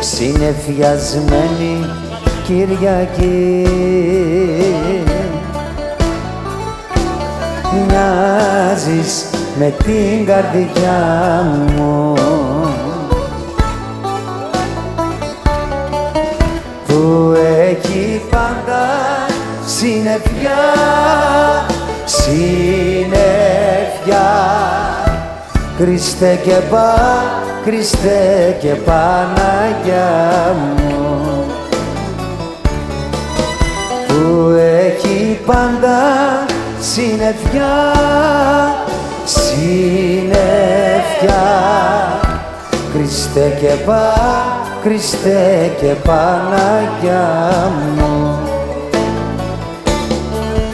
συνεφιασμένη Κυριακή. Μοιάζεις με την καρδιά μου. Που έχει πάντα συννεφιά, Χριστέ και πά, Χριστέ και Παναγιά μου. Που έχει πάντα συννεφιά, συννεφιά. Χριστέ και πά, Χριστέ και Παναγιά μου